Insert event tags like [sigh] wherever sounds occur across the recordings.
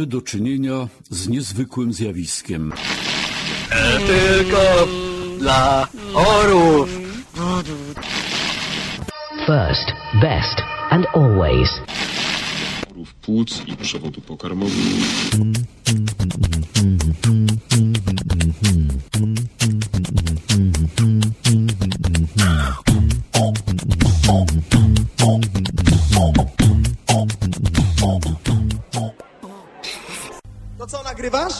Mamy do czynienia z niezwykłym zjawiskiem. Tylko dla orów. First, best and always. otworów płuc i przewodu pokarmowego. Nagrywasz?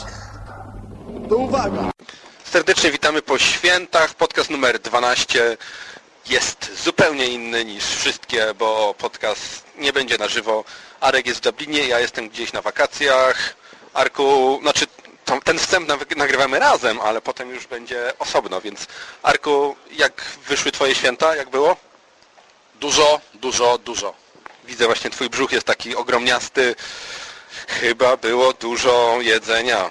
To uwaga! Serdecznie witamy po świętach. Podcast numer 12 jest zupełnie inny niż wszystkie, bo podcast nie będzie na żywo. Arek jest w Dublinie, ja jestem gdzieś na wakacjach. Arku, znaczy to- ten wstęp nagrywamy razem, ale potem już będzie osobno, więc Arku, jak wyszły Twoje święta? Jak było? Dużo, dużo, dużo. Widzę właśnie Twój brzuch jest taki ogromniasty. Chyba było dużo jedzenia.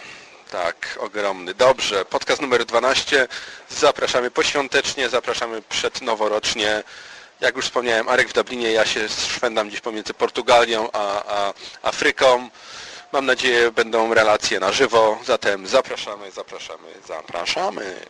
Tak, ogromny. Dobrze, podcast numer 12. Zapraszamy poświątecznie, zapraszamy przednoworocznie. Jak już wspomniałem, Arek w Dublinie, ja się szwendam gdzieś pomiędzy Portugalią a, a Afryką. Mam nadzieję, będą relacje na żywo, zatem zapraszamy, zapraszamy, zapraszamy.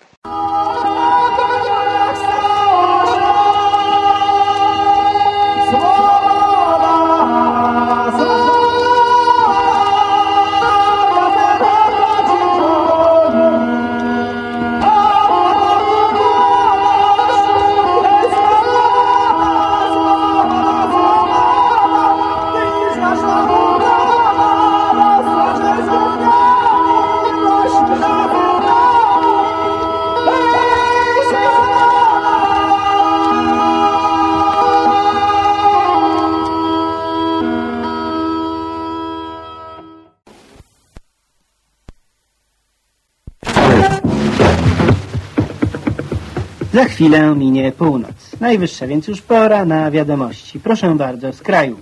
Za chwilę minie północ. Najwyższa, więc już pora na wiadomości. Proszę bardzo, z kraju.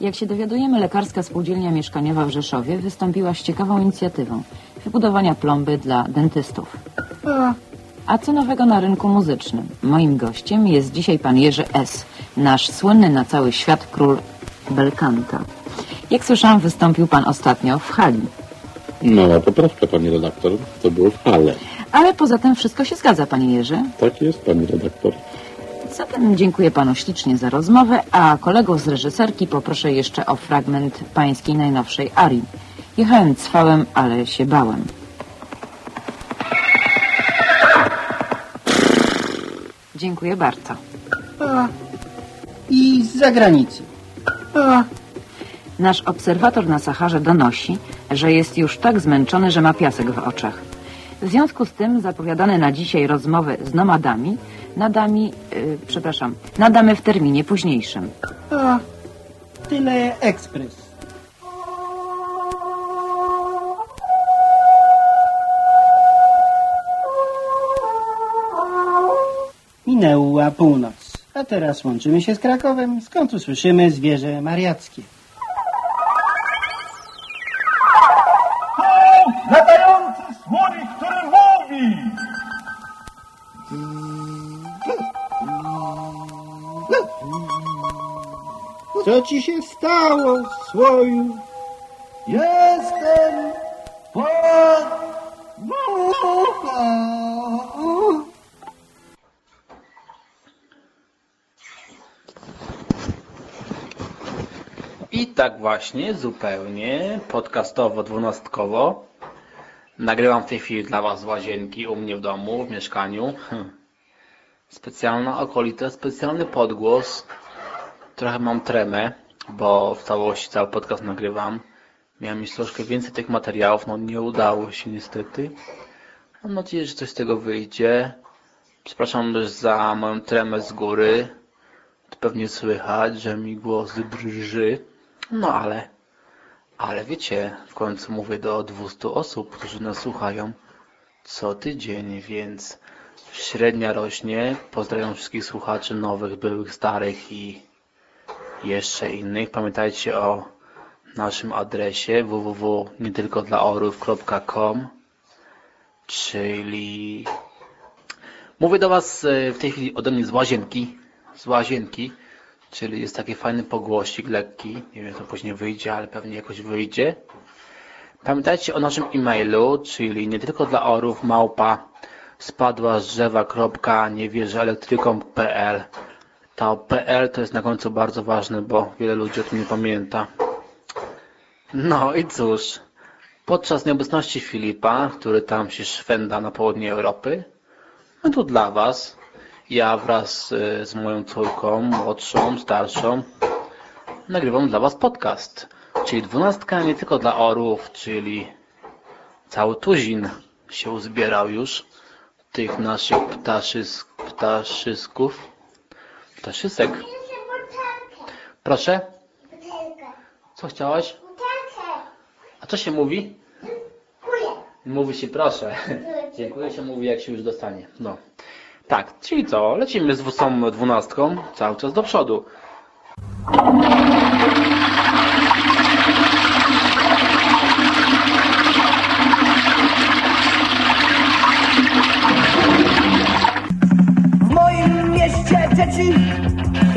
Jak się dowiadujemy, lekarska spółdzielnia mieszkaniowa w Rzeszowie wystąpiła z ciekawą inicjatywą wybudowania plomby dla dentystów. A co nowego na rynku muzycznym? Moim gościem jest dzisiaj pan Jerzy S., nasz słynny na cały świat król belkanta. Jak słyszałam, wystąpił pan ostatnio w hali. Mała poprawka, pani redaktor. To było w hale. Ale poza tym wszystko się zgadza, panie Jerzy. Tak jest, pani redaktor. Zatem dziękuję panu ślicznie za rozmowę, a kolegów z reżyserki poproszę jeszcze o fragment pańskiej najnowszej arii. Jechałem cwałem, ale się bałem. Dziękuję bardzo. I z zagranicy. Nasz obserwator na Saharze donosi, że jest już tak zmęczony, że ma piasek w oczach. W związku z tym zapowiadane na dzisiaj rozmowy z nomadami nadami, yy, przepraszam, nadamy w terminie późniejszym. A, tyle ekspres. Minęła północ, a teraz łączymy się z Krakowem, skąd usłyszymy zwierzę mariackie. Ci się stało, słoju? Jestem pod muchą. I tak właśnie, zupełnie podcastowo, dwunastkowo nagrywam w tej chwili dla Was z łazienki u mnie w domu, w mieszkaniu. [laughs] Specjalna okolita, specjalny podgłos. Trochę mam tremę, bo w całości cały podcast nagrywam. Miałem mieć troszkę więcej tych materiałów, no nie udało się niestety. Mam nadzieję, że coś z tego wyjdzie. Przepraszam też za moją tremę z góry. To pewnie słychać, że mi głos drży. No ale, ale wiecie, w końcu mówię do 200 osób, którzy nas słuchają co tydzień, więc średnia rośnie. Pozdrawiam wszystkich słuchaczy nowych, byłych, starych i jeszcze innych. Pamiętajcie o naszym adresie www.nietylkodlaorów.com czyli mówię do Was e, w tej chwili ode mnie z łazienki, z łazienki, czyli jest taki fajny pogłosik lekki, nie wiem, to później wyjdzie, ale pewnie jakoś wyjdzie. Pamiętajcie o naszym e-mailu, czyli nie tylko dla orów, małpa spadła z drzewa.niewierzyelektrykom.pl To PL to jest na końcu bardzo ważne, bo wiele ludzi o tym nie pamięta. No i cóż, podczas nieobecności Filipa, który tam się szwenda na południe Europy, no to dla Was, ja wraz y, z moją córką, młodszą, starszą, nagrywam dla Was podcast. Czyli dwunastka nie tylko dla orłów, czyli cały tuzin się uzbierał już tych naszych ptaszysk, ptaszysków. Ptaszysek. Proszę? Co chciałaś? A co się mówi? Mówi się proszę. Dziękuję się mówi jak się już dostanie. No. Tak, czyli co? Lecimy z wózką dwunastką cały czas do przodu. W moim mieście dzieci.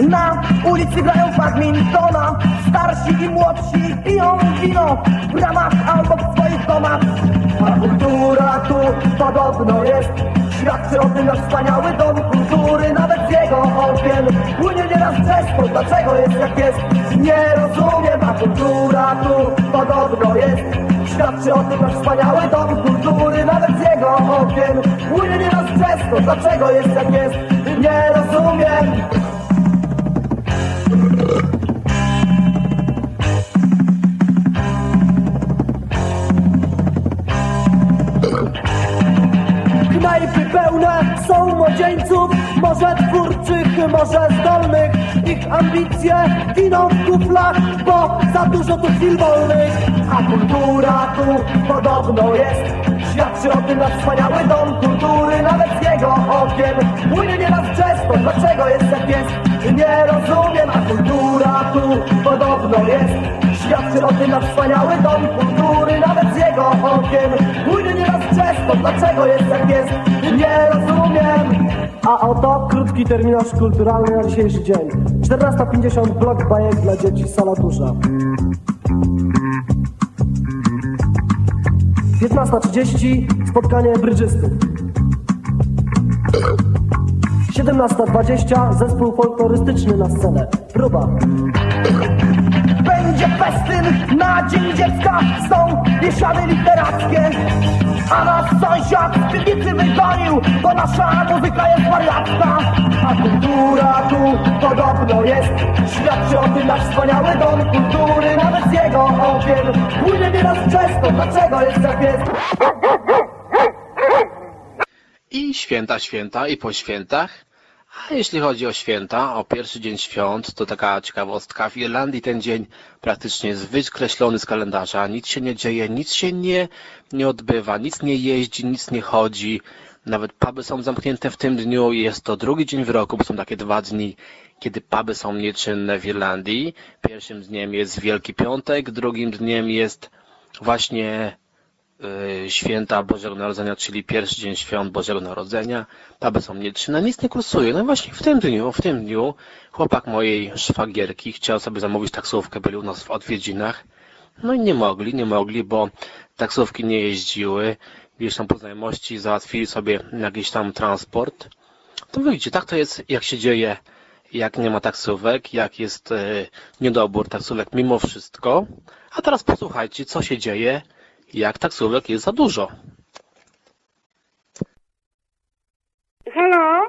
Na ulicy grają w badmintona. Starsi i młodsi piją wino w ramach albo w swoich domach. A kultura tu podobno jest. Świadczy o tym nasz wspaniały dom kultury Nawet z jego okien. Płynie nieraz przez to Dlaczego jest jak jest? Nie rozumiem A kultura tu podobno jest Świadczy o tym nasz wspaniały dom kultury Nawet z jego okien płynie nieraz przez to Dlaczego jest jak jest? Nie rozumiem Knajpy pełne są młodzieńców, może twórczych, może zdolnych. Ich ambicje giną w kuflach, bo za dużo tu chwil wolnych. A kultura tu podobno jest, świadczy o tym nasz wspaniały dom kultury. Nawet z jego okien płynie nieraz często, dlaczego jest jak jest, nie rozumiem. A kultura tu podobno jest, świadczy o tym nasz wspaniały dom kultury. Nawet z jego okien płynie nieraz często, dlaczego jest jak jest, nie rozumiem. A oto krótki terminarz kulturalny na dzisiejszy dzień. 14.50 blok bajek dla dzieci, sala duża. 15.30 spotkanie brydżystów. 17.20 zespół folklorystyczny na scenę. Próba. Będzie festyn na Dzień Dziecka, są biesiady literackie. A nas sąsiad z piwnicy wygonił, bo nasza muzyka jest wariacka. A kultura tu podobno jest, świadczy o tym nasz wspaniały dom kultury. Nawet z jego okien płynie nieraz często, dlaczego jest tak jest? I święta, święta i po świętach. A jeśli chodzi o święta, o pierwszy dzień świąt, to taka ciekawostka. W Irlandii ten dzień praktycznie jest wykreślony z kalendarza. Nic się nie dzieje, nic się nie, nie odbywa, nic nie jeździ, nic nie chodzi. Nawet puby są zamknięte w tym dniu i jest to drugi dzień w roku, bo są takie dwa dni, kiedy puby są nieczynne w Irlandii. Pierwszym dniem jest Wielki Piątek, drugim dniem jest właśnie święta Bożego Narodzenia, czyli pierwszy dzień świąt Bożego Narodzenia. Puby są nieczynne, nic nie kursuje. No właśnie w tym dniu, w tym dniu chłopak mojej szwagierki chciał sobie zamówić taksówkę, byli u nas w odwiedzinach. No i nie mogli, nie mogli, bo taksówki nie jeździły. Gdzieś tam po znajomości załatwili sobie jakiś tam transport. To widzicie, tak to jest, jak się dzieje, jak nie ma taksówek, jak jest e, niedobór taksówek mimo wszystko. A teraz posłuchajcie, co się dzieje, jak taksówek jest za dużo.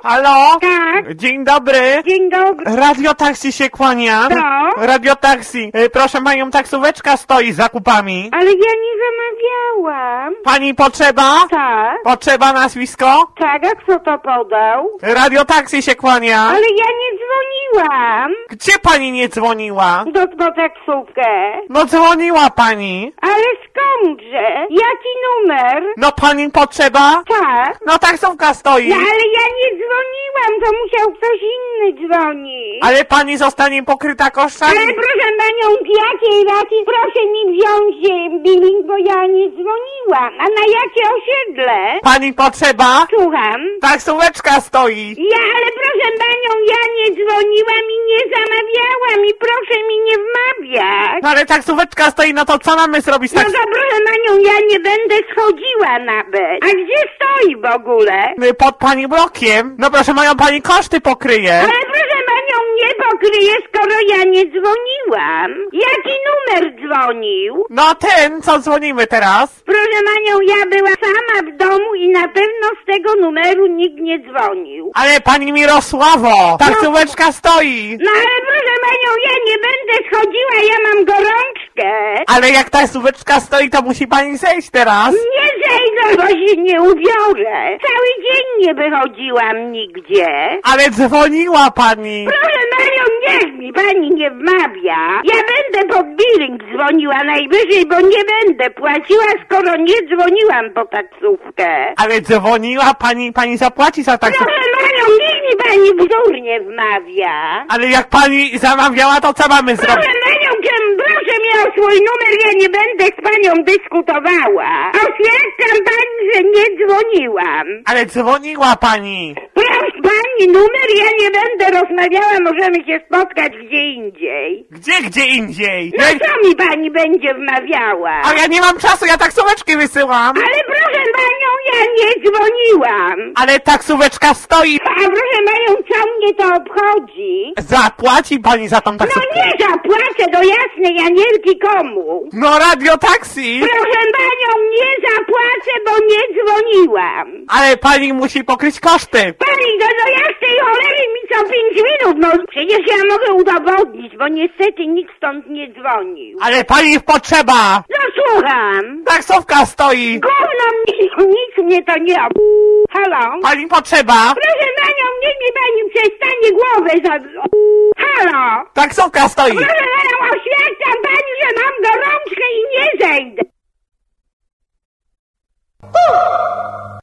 Halo? Tak. Dzień dobry. Dzień dobry. Radio taksi się kłania. No. Radio taksi. Y, Proszę panią, taksóweczka stoi z zakupami. Ale ja nie zamawiałam. Pani potrzeba? Tak. Potrzeba nazwisko? Tak, a kto to podał? Radio taksi się kłania. Ale ja nie dzwoniłam. Gdzie pani nie dzwoniła? Do, do taksówkę. No dzwoniła pani. Ale skądże? Jaki numer? No pani potrzeba? Tak. No taksówka stoi. No ale ja nie dzwoniłam, to musiał ktoś inny dzwonić. Ale pani zostanie pokryta kosztami. Ale proszę panią, z jakiej racji proszę mi wziąć e, billing, bo ja nie dzwoniłam. A na jakie osiedle? Pani potrzeba? Słucham. Taksóweczka stoi. Ja, ale proszę panią, ja nie dzwoniłam i nie zamawiałam i proszę mi nie wmawiać. No ale taksóweczka stoi, no to co mamy zrobić? No Tak... to proszę panią, ja nie będę schodziła nawet. A gdzie stoi w ogóle? Pod pani blokiem. No proszę moją pani koszty pokryje. Ale proszę panią nie pokryje, skoro ja nie dzwoniłam. Jaki numer dzwonił? No ten, co dzwonimy teraz. Proszę panią, ja byłam sama w domu i na pewno z tego numeru nikt nie dzwonił. Ale pani Mirosławo, taksóweczka stoi. No ale proszę panią, ja nie będę schodziła, ja mam gorączkę. Ale jak taksóweczka stoi, to musi pani zejść teraz. Nie zejdę, bo się nie ubiorę. Cały dzień nie wychodziłam nigdzie. Ale dzwoniła pani. Proszę panią, niech mi pani nie wmawia. Ja będę pod billing dzwoniła najwyżej, bo nie będę płaciła, skoro nie dzwoniłam po taksówkę. Ale dzwoniła pani, pani zapłaci za taksówkę. Proszę mi pani bzdur nie wmawia. Ale jak pani zamawiała, to co mamy Proszę zrobić? panią, proszę mi o swój numer, ja nie będę z panią dyskutowała. Oświadczam pani, że nie dzwoniłam. Ale dzwoniła pani. Proszę pani numer, ja nie będę rozmawiała, możemy się spotkać gdzie indziej. Gdzie, gdzie indziej? No Ja, co mi pani będzie wmawiała? a ja nie mam czasu, ja taksóweczki wysyłam. Ale proszę panią, ja nie dzwoniłam. Ale taksóweczka stoi. A proszę panią, co mnie to obchodzi? Zapłaci pani za tą No taksówkę. nie zapłacę do jasnej Anielki komu. No radio taksi. Proszę panią, nie zapłacę, bo nie dzwoniłam. Ale pani musi pokryć koszty. Pani do, do jasnej cholery mi co pięć minut, no przecież ja mogę udowodnić, bo niestety nikt stąd nie dzwonił. Ale pani potrzeba. No słucham. Taksówka stoi. Gówno mnie, nic mnie to nie ob... Halo? Pani potrzeba. Proszę panią, niech mi pani przestanie głowę za... Halo? Taksówka stoi. Proszę panią, oświadczam pani, że mam gorączkę i nie zejdę. Spółdzielnia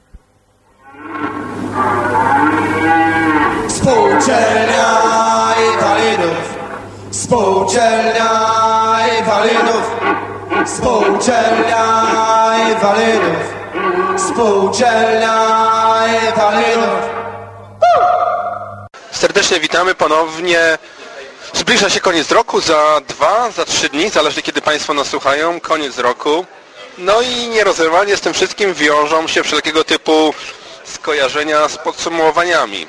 Spółdzielnia inwalidów Spółdzielnia inwalidów Spółdzielnia inwalidów Serdecznie witamy ponownie. Zbliża się koniec roku, za dwa, za trzy dni, zależy kiedy Państwo nas słuchają, koniec roku. No i nierozerwalnie z tym wszystkim wiążą się wszelkiego typu skojarzenia z podsumowaniami.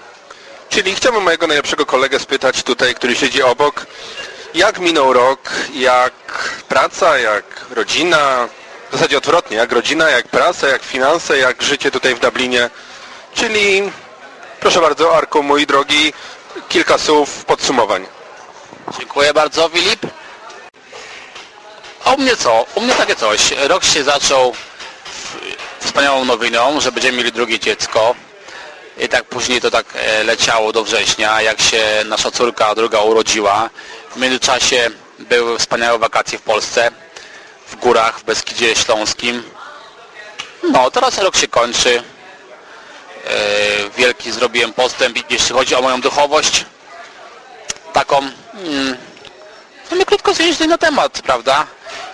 Czyli chciałbym mojego najlepszego kolegę spytać tutaj, który siedzi obok, jak minął rok, jak praca, jak rodzina, w zasadzie odwrotnie, jak rodzina, jak praca, jak finanse, jak życie tutaj w Dublinie. Czyli proszę bardzo, Arku, mój drogi, kilka słów podsumowań. Dziękuję bardzo, Filip. A u mnie co? U mnie takie coś. Rok się zaczął wspaniałą nowiną, że będziemy mieli drugie dziecko. I tak później to tak e, leciało do września, jak się nasza córka druga urodziła. W międzyczasie były wspaniałe wakacje w Polsce, w górach, w Beskidzie Śląskim. No, teraz rok się kończy. wielki zrobiłem postęp, jeśli chodzi o moją duchowość. Taką, mm, w sumie krótko zwięźli na temat, prawda?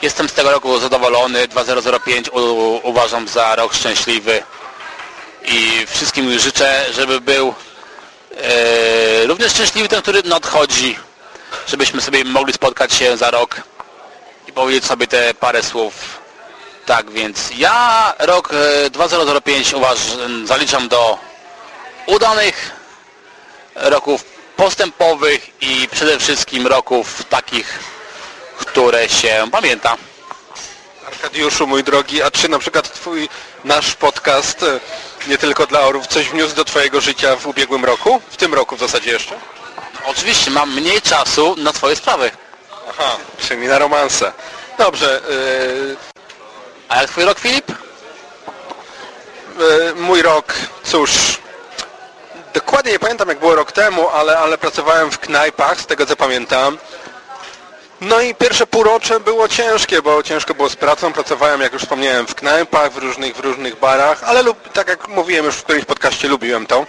Jestem z tego roku zadowolony, 2005 u, uważam za rok szczęśliwy i wszystkim życzę, żeby był e, również szczęśliwy ten, który nadchodzi, żebyśmy sobie mogli spotkać się za rok i powiedzieć sobie te parę słów. Tak więc ja rok e, 2005 uważam, zaliczam do udanych roków postępowych i przede wszystkim roków takich, które się pamięta. Arkadiuszu, mój drogi, a czy na przykład twój, nasz podcast e, nie tylko dla orów coś wniósł do twojego życia w ubiegłym roku? W tym roku w zasadzie jeszcze? Oczywiście mam mniej czasu na swoje sprawy. Aha, czyli na romanse. Dobrze. Yy... A jak twój rok, Filip? Yy, mój rok, cóż, dokładnie nie pamiętam jak było rok temu, ale, ale pracowałem w knajpach, z tego co pamiętam. No i pierwsze półrocze było ciężkie, bo ciężko było z pracą. Pracowałem, jak już wspomniałem, w knajpach, w różnych, w różnych barach, ale lub, tak jak mówiłem już w którymś podcaście, lubiłem to.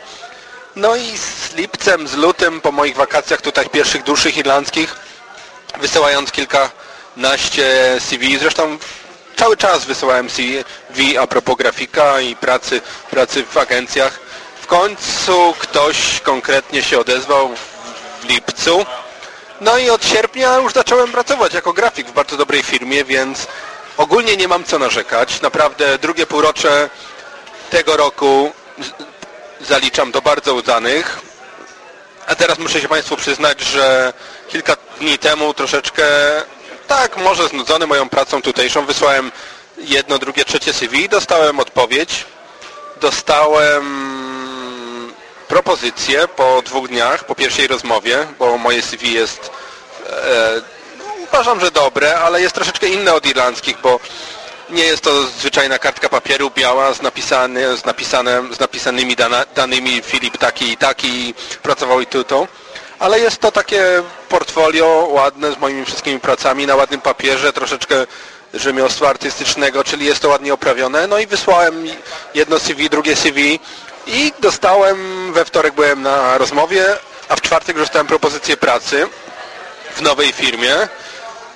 No i z lipcem, z lutym, po moich wakacjach tutaj pierwszych dłuższych irlandzkich, wysyłając kilkanaście CV, zresztą cały czas wysyłałem CV a propos grafika i pracy, pracy w agencjach. W końcu ktoś konkretnie się odezwał w lipcu. No i od sierpnia już zacząłem pracować jako grafik w bardzo dobrej firmie, więc ogólnie nie mam co narzekać. Naprawdę drugie półrocze tego roku zaliczam do bardzo udanych. A teraz muszę się Państwu przyznać, że kilka dni temu troszeczkę, tak, może znudzony moją pracą tutejszą, wysłałem jedno, drugie, trzecie CV, dostałem odpowiedź, dostałem propozycję po dwóch dniach, po pierwszej rozmowie, bo moje CV jest, e, uważam, że dobre, ale jest troszeczkę inne od irlandzkich, bo nie jest to zwyczajna kartka papieru biała z, napisany, z, napisanym, z napisanymi dana, danymi Filip taki i taki pracował i tu, tu. Ale jest to takie portfolio ładne z moimi wszystkimi pracami na ładnym papierze, troszeczkę rzemiosła artystycznego, czyli jest to ładnie oprawione. No i wysłałem jedno CV, drugie CV i dostałem, we wtorek byłem na rozmowie, a w czwartek dostałem propozycję pracy w nowej firmie.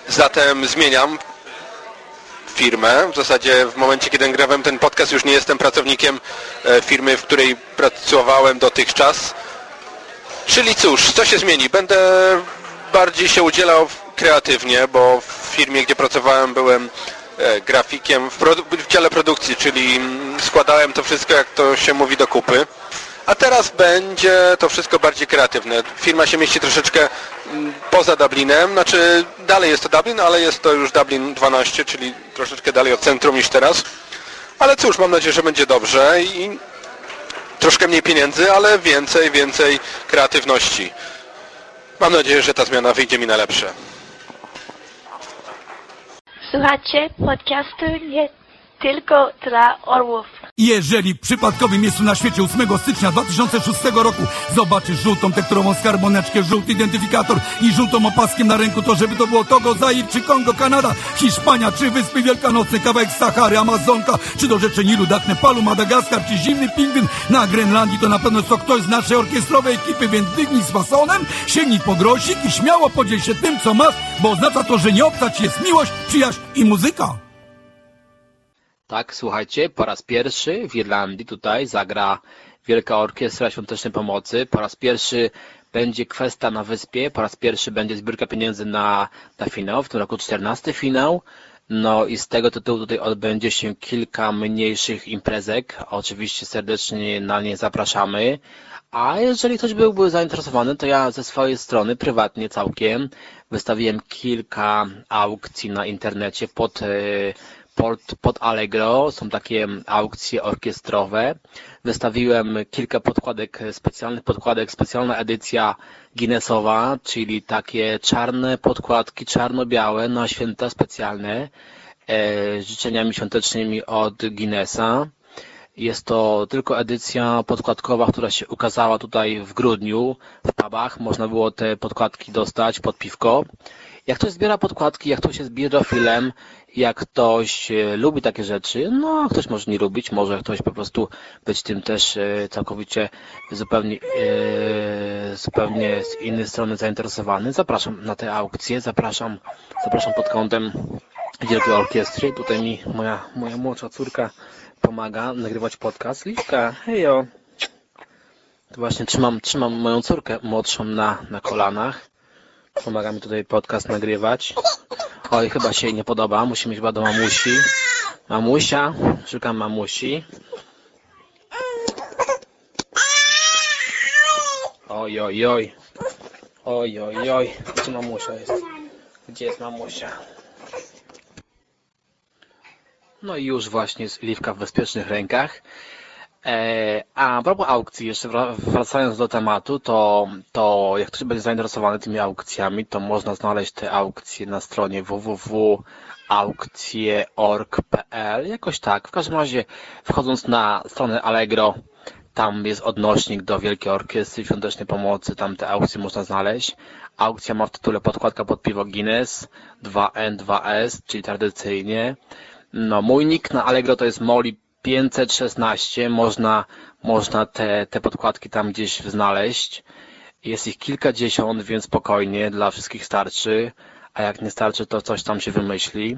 Zatem zmieniam firmę. W zasadzie w momencie, kiedy nagrywam ten podcast, już nie jestem pracownikiem firmy, w której pracowałem dotychczas. Czyli cóż, co się zmieni? Będę bardziej się udzielał kreatywnie, bo w firmie, gdzie pracowałem, byłem grafikiem w, w dziale produkcji, czyli składałem to wszystko, jak to się mówi, do kupy. A teraz będzie to wszystko bardziej kreatywne. Firma się mieści troszeczkę poza Dublinem, znaczy dalej jest to Dublin, ale jest to już Dublin 12, czyli troszeczkę dalej od centrum niż teraz. Ale cóż, mam nadzieję, że będzie dobrze i troszkę mniej pieniędzy, ale więcej, więcej kreatywności. Mam nadzieję, że ta zmiana wyjdzie mi na lepsze. Słuchajcie podcastu nie tylko dla orłów. Jeżeli przypadkowym miejscu na świecie 8 stycznia 2006 roku zobaczysz żółtą tekturową skarboneczkę, żółty identyfikator i żółtą opaskiem na ręku, to żeby to było Togo, Zair czy Kongo, Kanada, Hiszpania czy Wyspy Wielkanocne, kawałek Sahary, Amazonka, czy do rzeczy Nilu, Nepalu, Madagaskar, czy zimny pingwin na Grenlandii, to na pewno jest to ktoś z naszej orkiestrowej ekipy, więc dygnij z fasonem, sięgnij po grosik i śmiało podziel się tym, co masz, bo oznacza to, że nie obcać jest miłość, przyjaźń i muzyka. Tak, słuchajcie, po raz pierwszy w Irlandii tutaj zagra Wielka Orkiestra Świątecznej Pomocy. Po raz pierwszy będzie kwestia na wyspie, po raz pierwszy będzie zbiórka pieniędzy na, na finał, w tym roku 14 finał. No i z tego tytułu tutaj odbędzie się kilka mniejszych imprezek. Oczywiście serdecznie na nie zapraszamy. A jeżeli ktoś byłby zainteresowany, to ja ze swojej strony prywatnie całkiem wystawiłem kilka aukcji na internecie pod pod, pod Allegro, są takie aukcje orkiestrowe. Wystawiłem kilka podkładek, specjalnych podkładek, specjalna edycja Guinnessowa, czyli takie czarne podkładki, czarno-białe na święta specjalne, e, życzeniami świątecznymi od Guinnessa. Jest to tylko edycja podkładkowa, która się ukazała tutaj w grudniu w pubach. Można było te podkładki dostać pod piwko. Jak ktoś zbiera podkładki, jak ktoś jest biodrofilem, jak ktoś e, lubi takie rzeczy, no ktoś może nie lubić, może ktoś po prostu być tym też e, całkowicie zupełnie, e, zupełnie z innej strony zainteresowany. Zapraszam na te aukcje, zapraszam, zapraszam pod kątem Wielkiej Orkiestry. Tutaj mi moja, moja młodsza córka pomaga nagrywać podcast. Liczka, hejo. To właśnie trzymam, trzymam moją córkę młodszą na, na kolanach. Pomaga mi tutaj podcast nagrywać. Oj, chyba się jej nie podoba. Musimy chyba do mamusi. Mamusia. Szukam mamusi. Oj, oj, oj. Oj, oj, oj. Gdzie mamusia jest? Gdzie jest mamusia? No i już właśnie jest Liwka w bezpiecznych rękach. E, a propos aukcji, jeszcze wracając do tematu, to, to jak ktoś będzie zainteresowany tymi aukcjami, to można znaleźć te aukcje na stronie www.aukcje.org.pl jakoś tak. W każdym razie wchodząc na stronę Allegro, tam jest odnośnik do Wielkiej Orkiestry Świątecznej Pomocy, tam te aukcje można znaleźć. Aukcja ma w tytule podkładka pod piwo Guinness 2N2S, czyli tradycyjnie. No, mój nick na Allegro to jest Molly 516 można, można te, te podkładki tam gdzieś znaleźć. Jest ich kilkadziesiąt, więc spokojnie, dla wszystkich starczy, a jak nie starczy, to coś tam się wymyśli.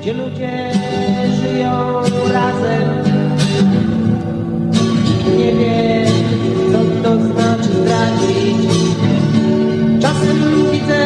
Gdzie ludzie żyją razem Nie wie, co to znaczy zdradzić Czasem widzę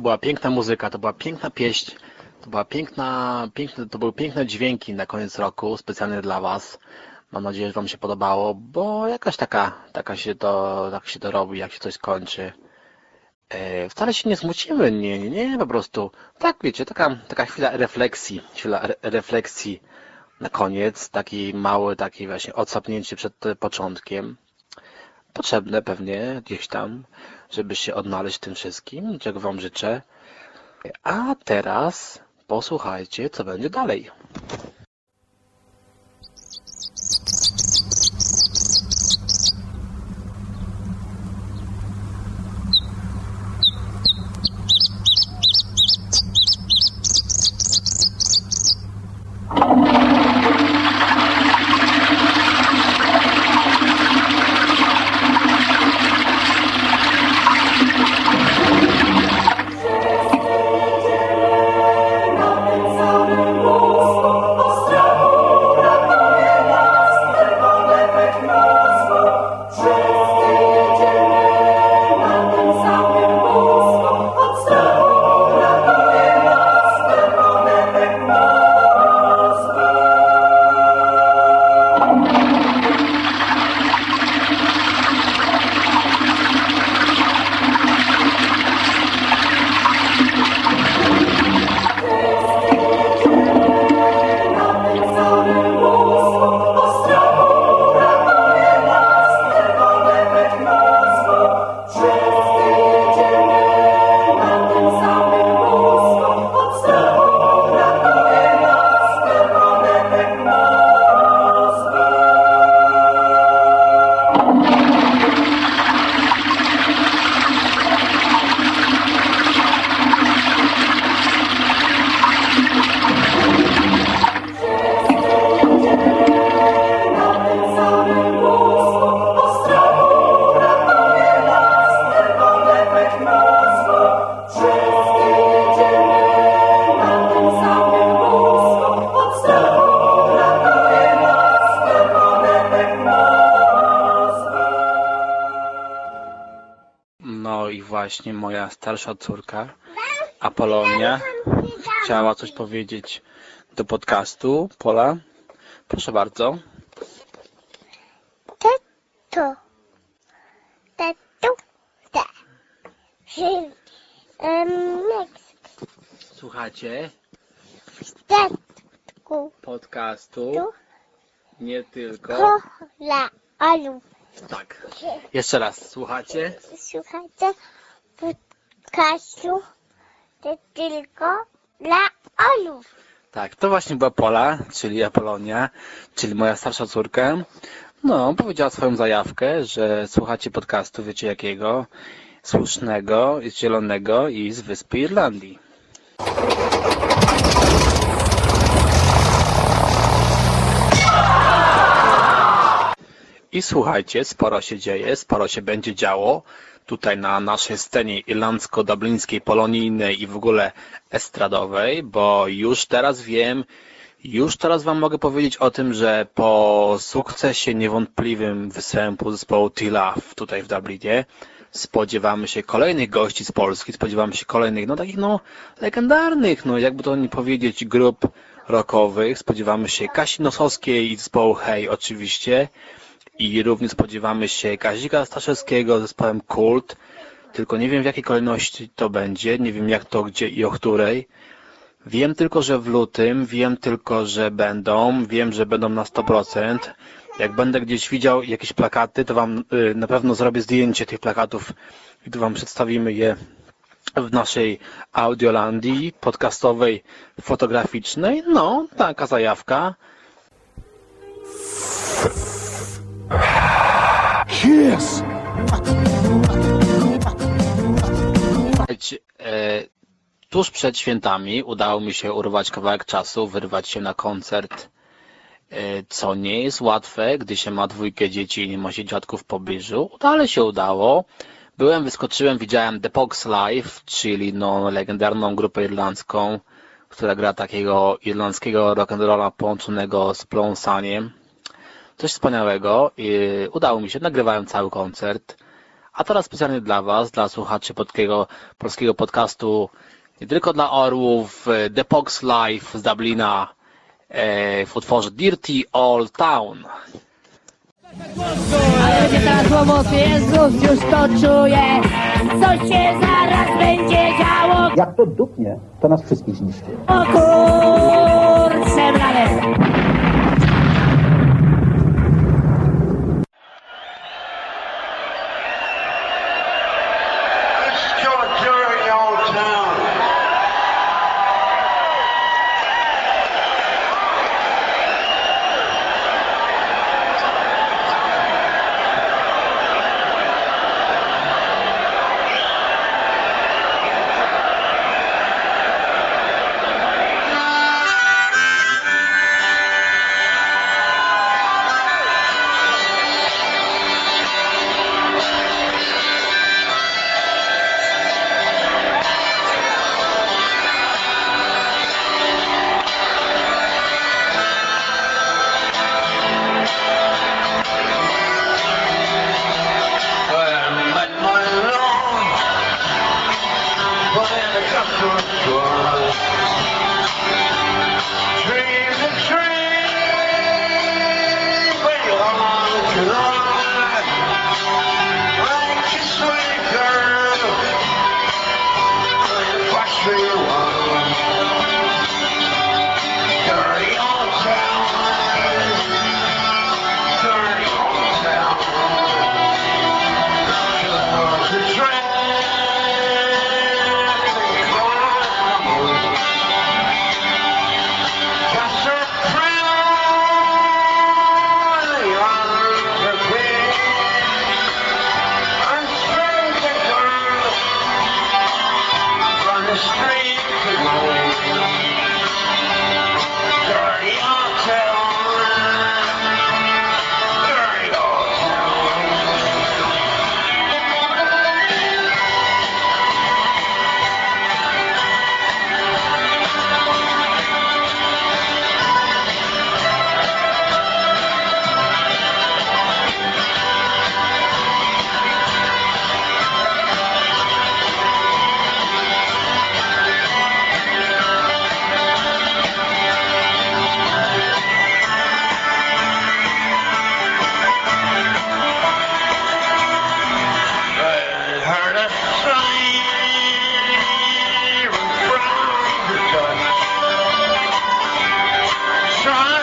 to była piękna muzyka, to była piękna pieśń, to była piękna, piękne, to były piękne dźwięki na koniec roku, specjalnie dla Was. Mam nadzieję, że Wam się podobało, bo jakaś taka, taka się to, tak się to robi, jak się coś kończy. E, wcale się nie smucimy, nie, nie, nie, po prostu, tak wiecie, taka, taka chwila refleksji, chwila re refleksji na koniec, taki mały, taki właśnie odsapnięcie przed początkiem. Potrzebne pewnie gdzieś tam, żeby się odnaleźć w tym wszystkim, czego Wam życzę. A teraz posłuchajcie, co będzie dalej. Właśnie moja starsza córka, Apolonia, chciała coś powiedzieć do podcastu. Pola, proszę bardzo. To. Tato. Ta. Słuchacie podcastu, Tu. nie tylko. Kola. Alu. Tak. Jeszcze raz, słuchacie? Słuchajcie podcastu. To tylko dla olów. Tak, to właśnie była Pola, czyli Apolonia, czyli moja starsza córka. No, powiedziała swoją zajawkę, że słuchacie podcastu, wiecie jakiego? Słusznego, zielonego i z wyspy Irlandii. I słuchajcie, sporo się dzieje, sporo się będzie działo tutaj na naszej scenie irlandzko-dublińskiej, polonijnej i w ogóle estradowej, bo już teraz wiem, już teraz Wam mogę powiedzieć o tym, że po sukcesie niewątpliwym występu zespołu T-Love tutaj w Dublinie spodziewamy się kolejnych gości z Polski, spodziewamy się kolejnych, no takich no legendarnych, no jakby to nie powiedzieć, grup rockowych. Spodziewamy się Kasi Nosowskiej i zespołu Hej oczywiście i również spodziewamy się Kazika Staszewskiego z zespołem Kult, tylko nie wiem w jakiej kolejności to będzie, nie wiem jak to, gdzie i o której. Wiem tylko, że w lutym, wiem tylko, że będą, wiem, że będą na 100%. Jak będę gdzieś widział jakieś plakaty, to Wam y, na pewno zrobię zdjęcie tych plakatów i tu Wam przedstawimy je w naszej Audiolandii podcastowej, fotograficznej. No, taka zajawka. Yes! E, tuż przed świętami udało mi się urwać kawałek czasu, wyrwać się na koncert, e, co nie jest łatwe, gdy się ma dwójkę dzieci i nie ma się dziadków w pobliżu, ale się udało. Byłem, wyskoczyłem, widziałem The Pogs Live, czyli no, legendarną grupę irlandzką, która gra takiego irlandzkiego rock'n'rolla połączonego z pląsaniem. Coś wspaniałego. I udało mi się, nagrywałem cały koncert. A teraz specjalnie dla Was, dla słuchaczy polskiego, polskiego podcastu, nie tylko dla orłów, e, The Pox Live z Dublina e, w utworze Dirty Old Town. Ale teraz łomot Jezus, już to czuję Co się zaraz będzie działo Jak to dupnie, to nas wszystkich zniszczy. O kurczę Dirty Sean.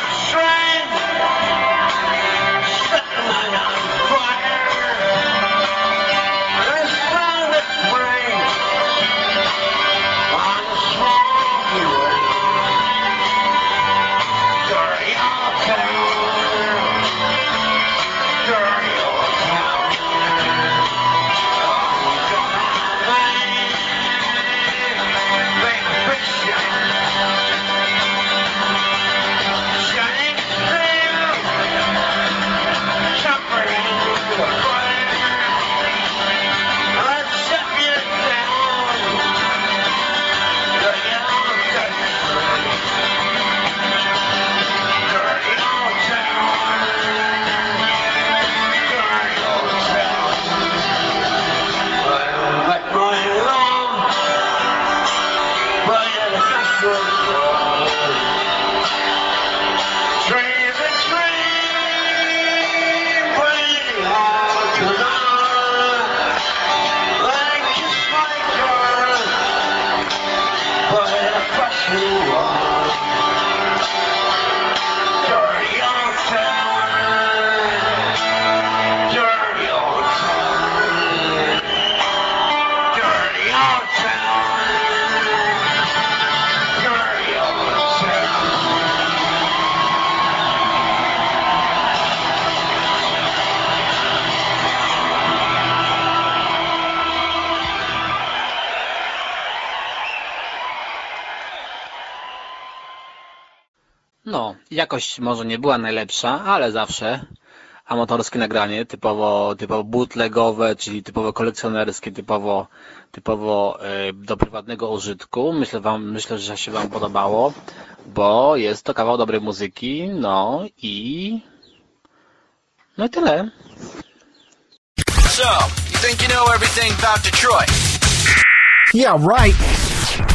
No, jakość może nie była najlepsza, ale zawsze amatorskie nagranie, typowo, typowo bootlegowe, czyli typowo kolekcjonerskie, typowo, typowo e, do prywatnego użytku. Myślę, wam, myślę, że się Wam podobało, bo jest to kawał dobrej muzyki, no i no i tyle. So, Think you know everything about Detroit? Yeah, right.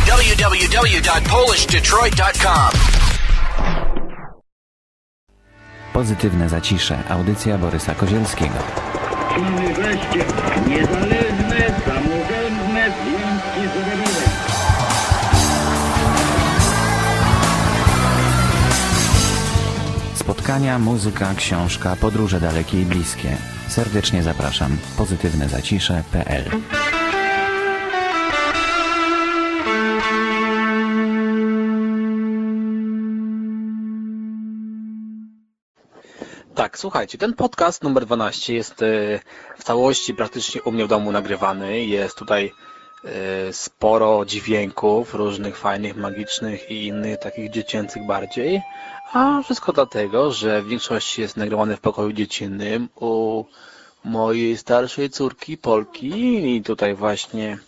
www.polishdetroit.com Pozytywne zacisze. Audycja Borysa Kozielskiego. Człony wreszcie niezależne, samorządne związki zawodowe. Spotkania, muzyka, książka, podróże dalekie i bliskie. Serdecznie zapraszam. pozytywnezacisze.pl Tak, słuchajcie, ten podcast numer 12 jest e, w całości praktycznie u mnie w domu nagrywany. Jest tutaj e, sporo dźwięków różnych fajnych, magicznych i innych takich dziecięcych bardziej. A wszystko dlatego, że w większości jest nagrywany w pokoju dziecinnym u mojej starszej córki Polki i tutaj właśnie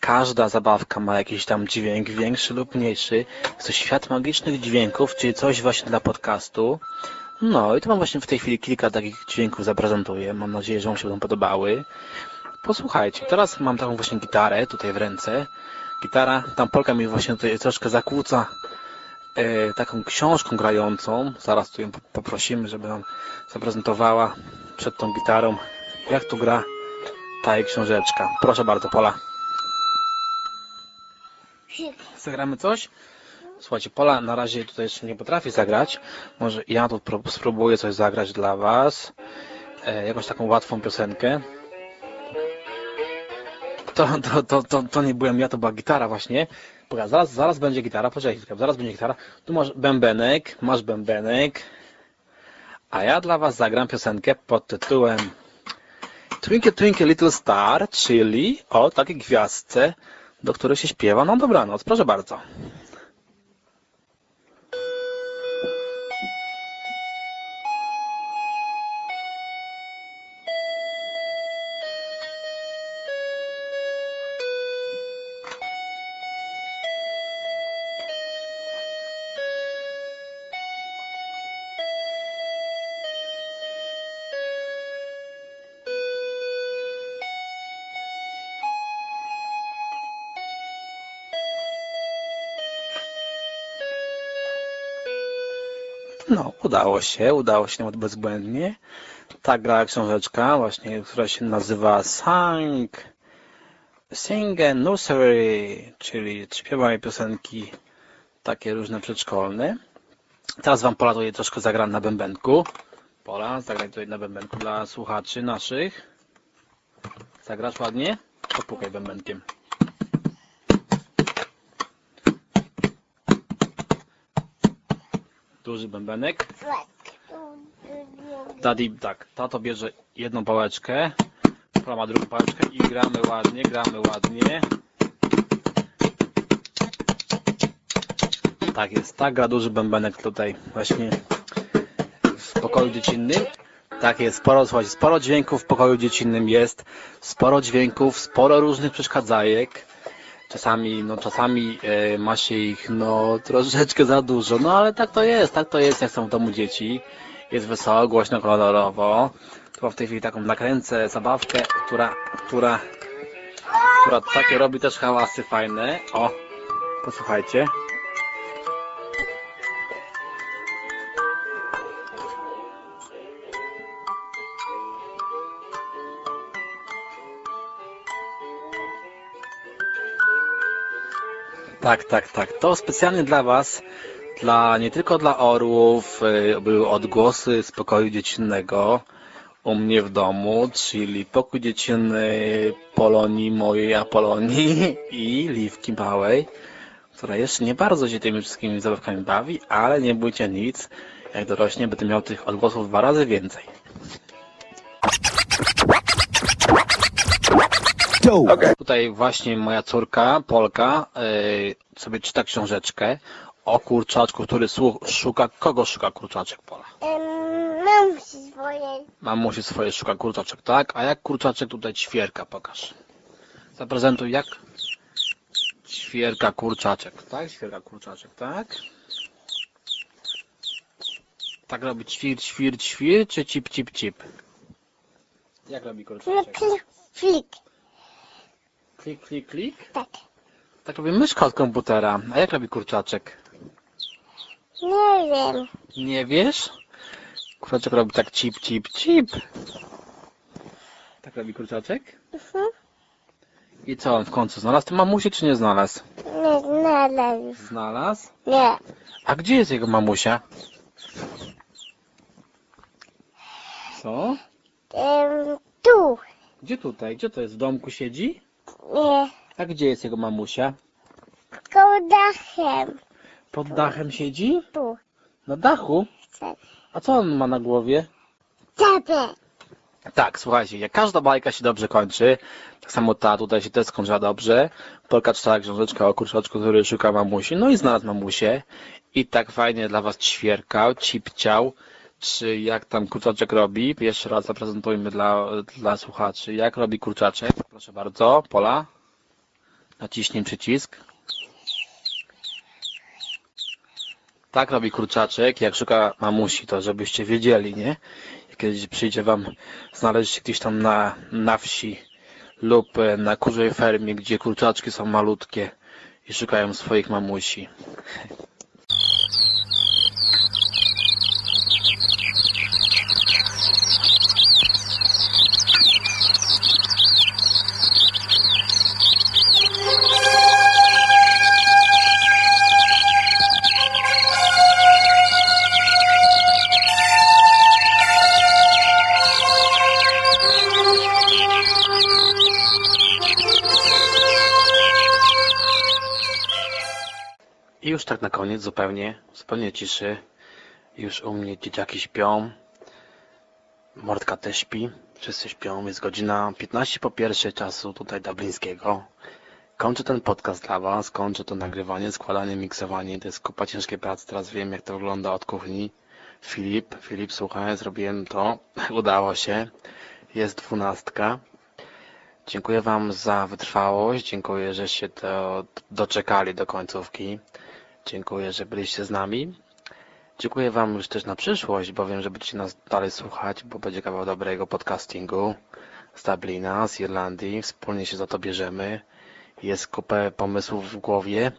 każda zabawka ma jakiś tam dźwięk, większy lub mniejszy. Jest to świat magicznych dźwięków, czyli coś właśnie dla podcastu. No i to mam właśnie w tej chwili kilka takich dźwięków zaprezentuję. Mam nadzieję, że Wam się będą podobały. Posłuchajcie, teraz mam taką właśnie gitarę tutaj w ręce. Gitara, tam Polka mi właśnie tutaj troszkę zakłóca e, taką książką grającą. Zaraz tu ją po- poprosimy, żeby nam zaprezentowała przed tą gitarą, jak tu gra ta jej książeczka. Proszę bardzo, Pola. [laughs] Zagramy coś? Słuchajcie, Pola na razie tutaj jeszcze nie potrafi zagrać. Może ja tu pró- spróbuję coś zagrać dla Was. E, jakąś taką łatwą piosenkę. To, to, to, to, to nie byłem ja, to była gitara właśnie. Poka, zaraz, zaraz będzie gitara, poczekaj, zaraz będzie gitara. Tu masz bębenek, masz bębenek. A ja dla Was zagram piosenkę pod tytułem Twinkle Twinkle Little Star, czyli o takiej gwiazdce, do której się śpiewa na dobranoc. Proszę bardzo. Udało się, udało się nawet bezbłędnie. Ta gra książeczka, właśnie, która się nazywa Sang, Sing and Nursery, czyli śpiewaj piosenki takie różne przedszkolne. Teraz Wam Pola tutaj troszkę zagram na bębenku. Pola, zagraj tutaj na bębenku dla słuchaczy naszych. Zagrasz ładnie? Popukaj bębenkiem. Duży bębenek. Daddy, tak, tato bierze jedną pałeczkę, Pola ma drugą pałeczkę i gramy ładnie, gramy ładnie. Tak jest, tak gra duży bębenek tutaj właśnie w pokoju dziecinnym. Tak jest, sporo, słuchajcie, sporo dźwięków w pokoju dziecinnym jest, sporo dźwięków, sporo różnych przeszkadzajek. Czasami, no czasami e, ma się ich no troszeczkę za dużo, no ale tak to jest, tak to jest jak są w domu dzieci. Jest wesoło, głośno, kolorowo. Tu mam w tej chwili taką nakręcę zabawkę, która, która, która takie robi też hałasy fajne. O, posłuchajcie. Tak, tak, tak. To specjalnie dla Was, dla nie tylko dla orłów, y, były odgłosy z pokoju dziecinnego u mnie w domu, czyli pokój dziecinny Polonii, mojej Apolonii [laughs] i Liwki Małej, która jeszcze nie bardzo się tymi wszystkimi zabawkami bawi, ale nie bójcie nic, jak dorośnie będę miał tych odgłosów dwa razy więcej. Tutaj właśnie moja córka, Polka, yy, sobie czyta książeczkę o kurczaczku, który szuka... Kogo szuka kurczaczek, Pola? Mam swoje. Mamusi swoje szuka kurczaczek, tak? A jak kurczaczek tutaj ćwierka, pokaż. Zaprezentuj jak? Ćwierka kurczaczek, tak? Ćwierka kurczaczek, tak? Tak robi ćwir, ćwir, ćwir, czy cip, cip, cip? Jak robi kurczaczek? Flik. Klik, klik, klik? Tak. Tak robi myszka od komputera. A jak robi kurczaczek? Nie wiem. Nie wiesz? Kurczaczek robi tak cip, cip, cip. Tak robi kurczaczek? Mhm. I co on w końcu znalazł? Ty mamusię czy nie znalazł? Nie znalazł. Znalazł? Nie. A gdzie jest jego mamusia? Co? Tu. Gdzie tutaj? Gdzie to jest? W domku siedzi? Nie. A gdzie jest jego mamusia? Koło dachem. Pod dachem siedzi? Tu. Na dachu? A co on ma na głowie? Czapę. Tak, słuchajcie, jak każda bajka się dobrze kończy, tak samo ta tutaj się też skończyła dobrze. Polka czytała książeczkę o kurczaczku, który szuka mamusi, no i znalazł mamusię. I tak fajnie dla was ćwierkał, cipciał, czy jak tam kurczaczek robi. Jeszcze raz zaprezentujmy dla, dla słuchaczy, jak robi kurczaczek. Proszę bardzo, Pola. Naciśnij przycisk. Tak robi kurczaczek, jak szuka mamusi, to żebyście wiedzieli, nie? Kiedyś przyjdzie wam znaleźć się gdzieś tam na, na wsi lub e, na kurzej fermie, gdzie kurczaczki są malutkie i szukają swoich mamusi. Już tak na koniec, zupełnie, zupełnie ciszy. Już u mnie dzieciaki śpią. Mordka też śpi. Wszyscy śpią. Jest godzina 15 po pierwszej czasu tutaj dublińskiego. Kończę ten podcast dla Was. Kończę to nagrywanie, składanie, miksowanie. To jest kupa ciężkiej pracy. Teraz wiem, jak to wygląda od kuchni. Filip, Filip, słuchaj, zrobiłem to. [laughs] Udało się. Jest dwunastka. Dziękuję Wam za wytrwałość. Dziękuję, że się to doczekali do końcówki. Dziękuję, że byliście z nami. Dziękuję Wam już też na przyszłość, bo wiem, że będziecie nas dalej słuchać, bo będzie kawał dobrego podcastingu z Dublina, z Irlandii. Wspólnie się za to bierzemy. Jest kupę pomysłów w głowie.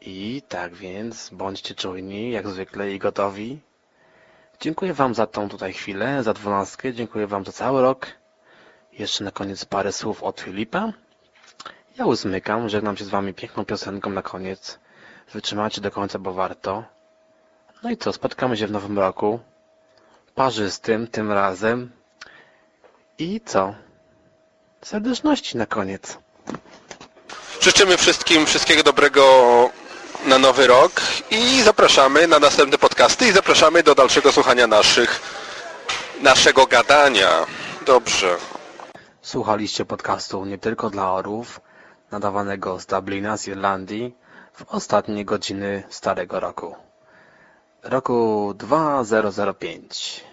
I tak więc bądźcie czujni, jak zwykle i gotowi. Dziękuję Wam za tą tutaj chwilę, za dwunastkę. Dziękuję Wam za cały rok. Jeszcze na koniec parę słów od Filipa. Ja uzmykam, żegnam się z Wami piękną piosenką na koniec. Wytrzymacie do końca, bo warto. No i co, spotkamy się w nowym roku. Parzystym tym razem. I co? Serdeczności na koniec. Życzymy wszystkim wszystkiego dobrego na nowy rok i zapraszamy na następne podcasty i zapraszamy do dalszego słuchania naszych naszego gadania. Dobrze. Słuchaliście podcastu nie tylko dla orów, nadawanego z Dublina, z Irlandii, w ostatnie godziny starego roku. Roku 2005.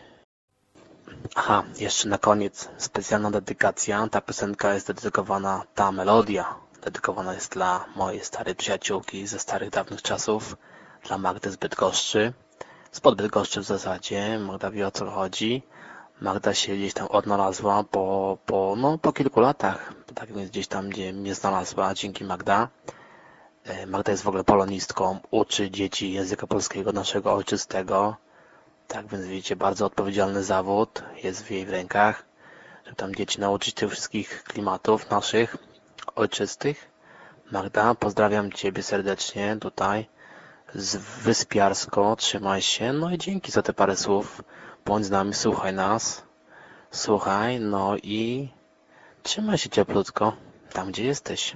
Aha, jeszcze na koniec specjalna dedykacja. Ta piosenka jest dedykowana, ta melodia dedykowana jest dla mojej starej przyjaciółki ze starych dawnych czasów, dla Magdy z Bydgoszczy. Spod Bydgoszczy w zasadzie, Magda wie o co chodzi. Magda się gdzieś tam odnalazła po, po, no, po kilku latach. Tak więc gdzieś tam, gdzie mnie znalazła, dzięki Magda. E, Magda jest w ogóle polonistką, uczy dzieci języka polskiego, naszego ojczystego. Tak więc widzicie, bardzo odpowiedzialny zawód jest w jej rękach, żeby tam dzieci nauczyć tych wszystkich klimatów naszych, ojczystych. Magda, pozdrawiam Ciebie serdecznie tutaj z Wyspiarsko, trzymaj się, no i dzięki za te parę słów. Bądź z nami, słuchaj nas, słuchaj, no i trzymaj się cieplutko, tam gdzie jesteś.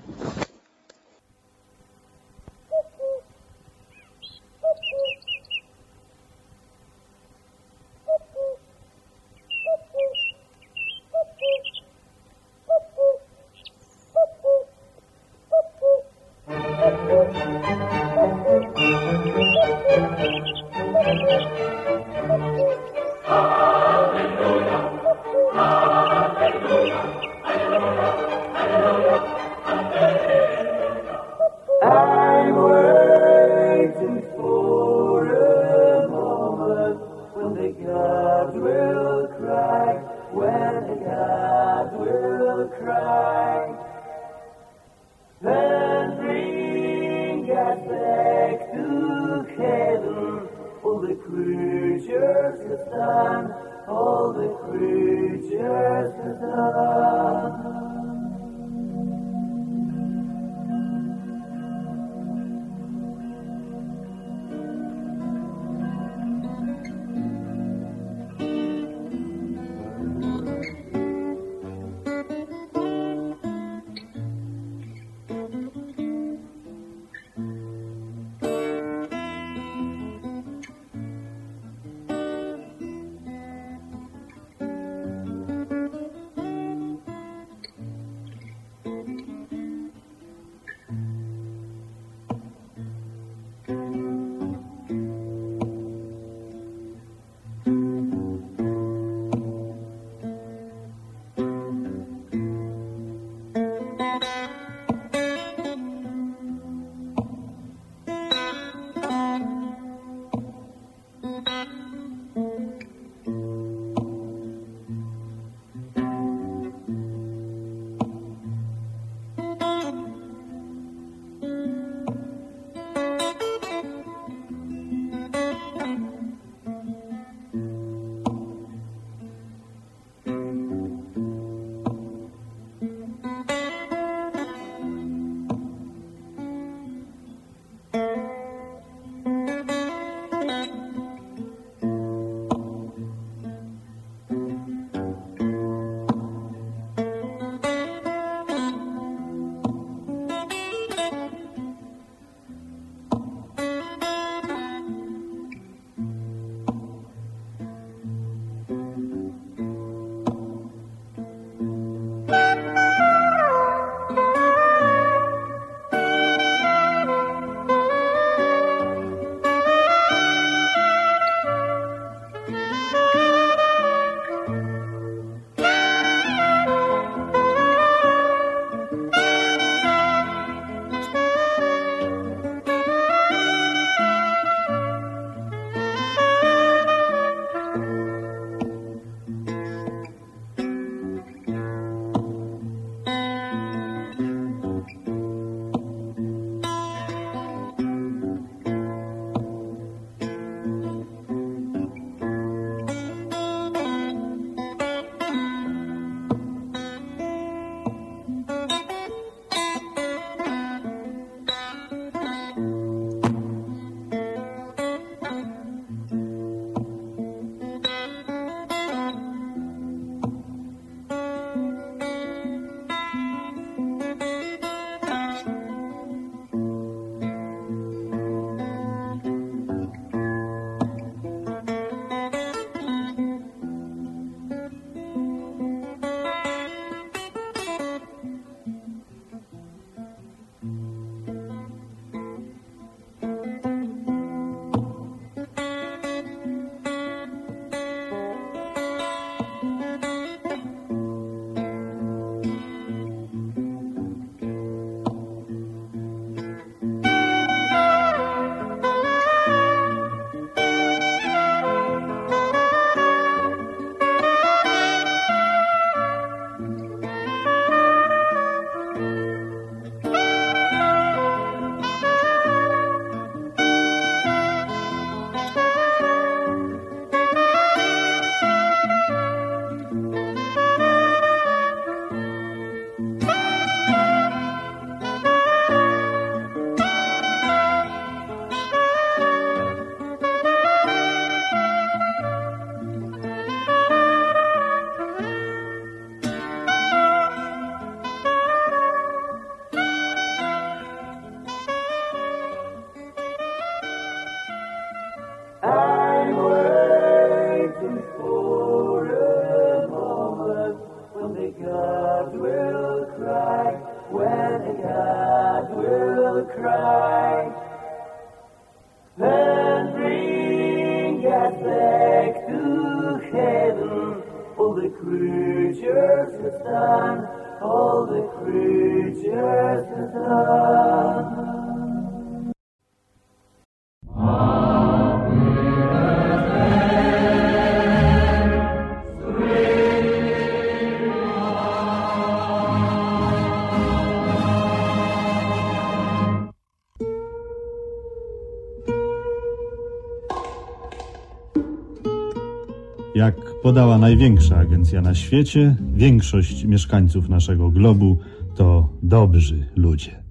Największa agencja na świecie, większość mieszkańców naszego globu to dobrzy ludzie.